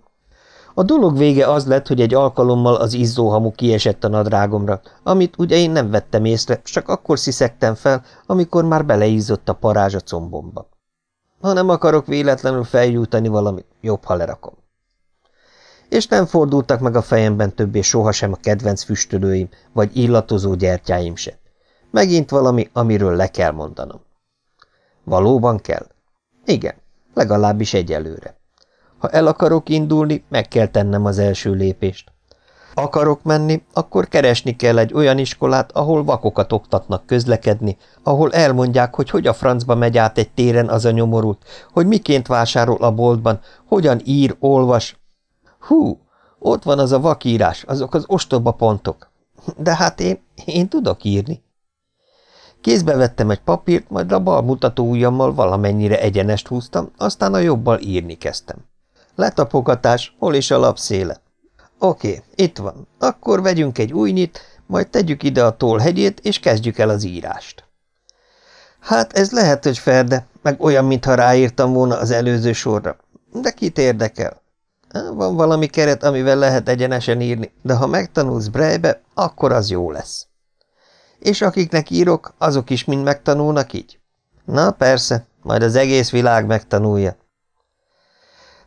Speaker 1: A dolog vége az lett, hogy egy alkalommal az izzóhamu kiesett a nadrágomra, amit ugye én nem vettem észre, csak akkor sziszegtem fel, amikor már beleízott a parázs a combomba. Ha nem akarok véletlenül feljújtani valamit, jobb, ha lerakom. És nem fordultak meg a fejemben többé sohasem a kedvenc füstölőim, vagy illatozó gyertyáim se. Megint valami, amiről le kell mondanom. Valóban kell? Igen, legalábbis egyelőre. Ha el akarok indulni, meg kell tennem az első lépést. Akarok menni, akkor keresni kell egy olyan iskolát, ahol vakokat oktatnak közlekedni, ahol elmondják, hogy hogy a francba megy át egy téren az a nyomorult, hogy miként vásárol a boltban, hogyan ír, olvas. Hú, ott van az a vakírás, azok az ostoba pontok. De hát én, én tudok írni. Kézbe vettem egy papírt, majd a bal mutató ujjammal valamennyire egyenest húztam, aztán a jobbal írni kezdtem. Letapogatás, hol is a lapszéle? Oké, itt van. Akkor vegyünk egy újnyit, majd tegyük ide a tollhegyét, és kezdjük el az írást. Hát ez lehet, hogy ferde, meg olyan, mintha ráírtam volna az előző sorra. De kit érdekel? Van valami keret, amivel lehet egyenesen írni, de ha megtanulsz brejbe, akkor az jó lesz. És akiknek írok, azok is mind megtanulnak így? Na persze, majd az egész világ megtanulja.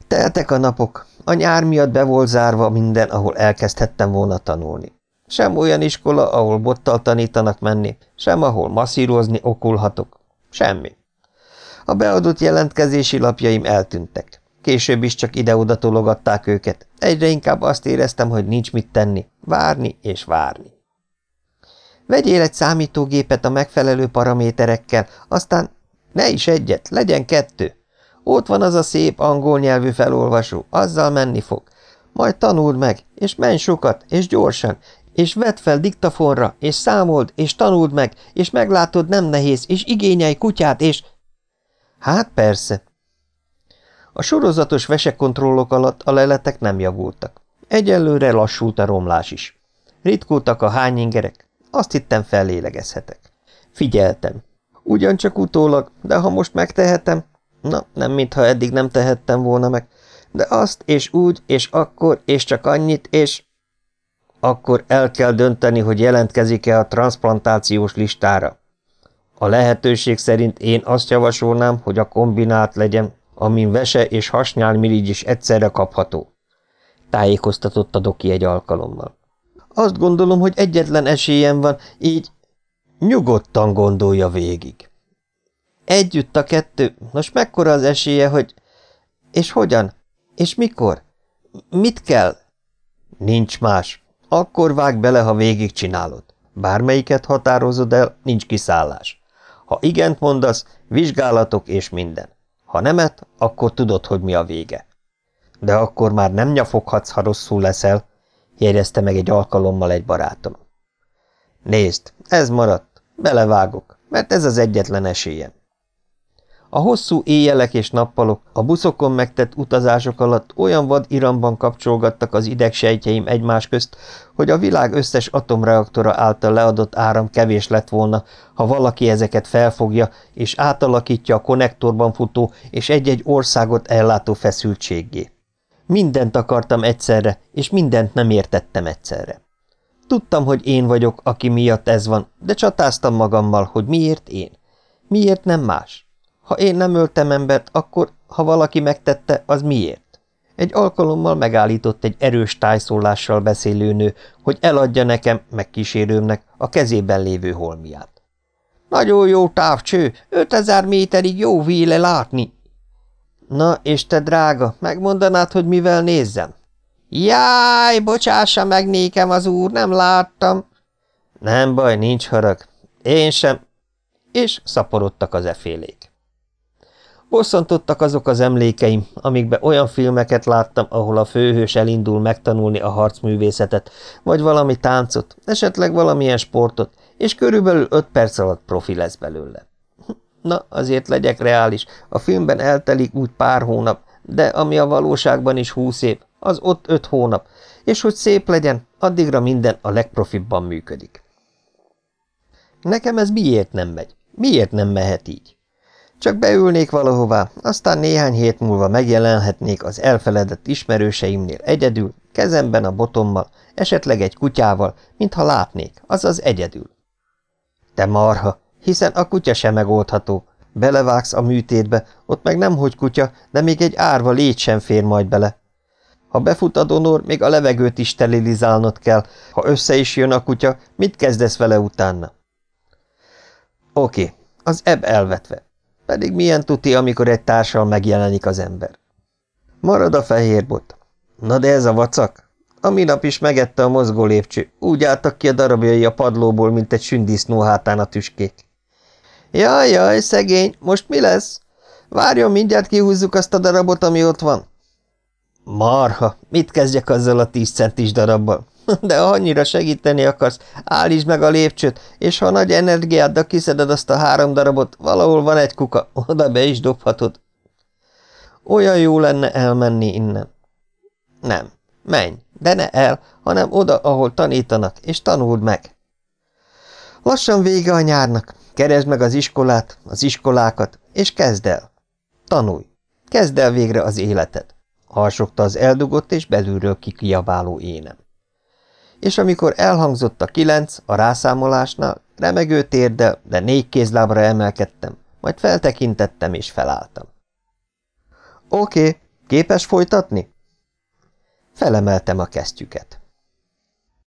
Speaker 1: Teltek a napok, a nyár miatt be volt zárva minden, ahol elkezdhettem volna tanulni. Sem olyan iskola, ahol bottal tanítanak menni, sem ahol masszírozni okulhatok. Semmi. A beadott jelentkezési lapjaim eltűntek. Később is csak ide-oda tologatták őket. Egyre inkább azt éreztem, hogy nincs mit tenni. Várni és várni. Vegyél egy számítógépet a megfelelő paraméterekkel, aztán ne is egyet, legyen kettő. Ott van az a szép angol nyelvű felolvasó, azzal menni fog. Majd tanuld meg, és menj sokat, és gyorsan, és vedd fel diktafonra, és számold, és tanuld meg, és meglátod, nem nehéz, és igényelj kutyát, és... Hát persze. A sorozatos vesekontrollok alatt a leletek nem javultak. Egyelőre lassult a romlás is. Ritkultak a hányingerek. Azt hittem fellélegezhetek. Figyeltem. Ugyancsak utólag, de ha most megtehetem, Na, nem mintha eddig nem tehettem volna meg, de azt és úgy, és akkor, és csak annyit, és... Akkor el kell dönteni, hogy jelentkezik-e a transplantációs listára. A lehetőség szerint én azt javasolnám, hogy a kombinált legyen, amin vese és hasnyálmirigy is egyszerre kapható. Tájékoztatott a doki egy alkalommal. Azt gondolom, hogy egyetlen esélyem van, így nyugodtan gondolja végig. Együtt a kettő, most mekkora az esélye, hogy... És hogyan? És mikor? Mit kell? Nincs más. Akkor vág bele, ha végig csinálod. Bármelyiket határozod el, nincs kiszállás. Ha igent mondasz, vizsgálatok és minden. Ha nemet, akkor tudod, hogy mi a vége. De akkor már nem nyafoghatsz, ha rosszul leszel, jegyezte meg egy alkalommal egy barátom. Nézd, ez maradt, belevágok, mert ez az egyetlen esélyem. A hosszú éjjelek és nappalok, a buszokon megtett utazások alatt olyan vad iramban kapcsolgattak az idegsejtjeim egymás közt, hogy a világ összes atomreaktora által leadott áram kevés lett volna, ha valaki ezeket felfogja és átalakítja a konnektorban futó és egy-egy országot ellátó feszültséggé. Mindent akartam egyszerre, és mindent nem értettem egyszerre. Tudtam, hogy én vagyok, aki miatt ez van, de csatáztam magammal, hogy miért én. Miért nem más? Ha én nem öltem embert, akkor, ha valaki megtette, az miért? Egy alkalommal megállított egy erős tájszólással beszélő nő, hogy eladja nekem, meg kísérőmnek a kezében lévő holmiát. Nagyon jó távcső, 5000 méterig jó véle látni. Na, és te drága, megmondanád, hogy mivel nézzem? Jaj, bocsássa meg nékem az úr, nem láttam. Nem baj, nincs harag. Én sem. És szaporodtak az efélék. Bosszantottak azok az emlékeim, amikbe olyan filmeket láttam, ahol a főhős elindul megtanulni a harcművészetet, vagy valami táncot, esetleg valamilyen sportot, és körülbelül öt perc alatt profi lesz belőle. Na, azért legyek reális, a filmben eltelik úgy pár hónap, de ami a valóságban is húsz év, az ott öt hónap, és hogy szép legyen, addigra minden a legprofibban működik. Nekem ez miért nem megy? Miért nem mehet így? Csak beülnék valahová, aztán néhány hét múlva megjelenhetnék az elfeledett ismerőseimnél egyedül, kezemben a botommal, esetleg egy kutyával, mintha látnék, azaz egyedül. Te marha, hiszen a kutya sem megoldható. Belevágsz a műtétbe, ott meg nem hogy kutya, de még egy árva légy sem fér majd bele. Ha befut a donor, még a levegőt is sterilizálnod kell. Ha össze is jön a kutya, mit kezdesz vele utána? Oké, az ebb elvetve. Pedig milyen tuti, amikor egy társal megjelenik az ember. Marad a fehér bot. Na de ez a vacak? A minap is megette a mozgó lépcső, úgy álltak ki a darabjai a padlóból, mint egy sündisznó hátán a tüskék. Jaj, jaj, szegény, most mi lesz? Várjon, mindjárt kihúzzuk azt a darabot, ami ott van. Marha, mit kezdjek azzal a tíz centis darabbal? De ha annyira segíteni akarsz, állítsd meg a lépcsőt, és ha nagy energiáddal kiszeded azt a három darabot, valahol van egy kuka, oda be is dobhatod. Olyan jó lenne elmenni innen. Nem, menj, de ne el, hanem oda, ahol tanítanak, és tanuld meg. Lassan vége a nyárnak, keresd meg az iskolát, az iskolákat, és kezd el. Tanulj, kezd el végre az életed, harsogta az eldugott és belülről kikiabáló énem és amikor elhangzott a kilenc a rászámolásnál, remegő térdel, de négy kézlábra emelkedtem, majd feltekintettem és felálltam. Oké, képes folytatni? Felemeltem a kesztyüket.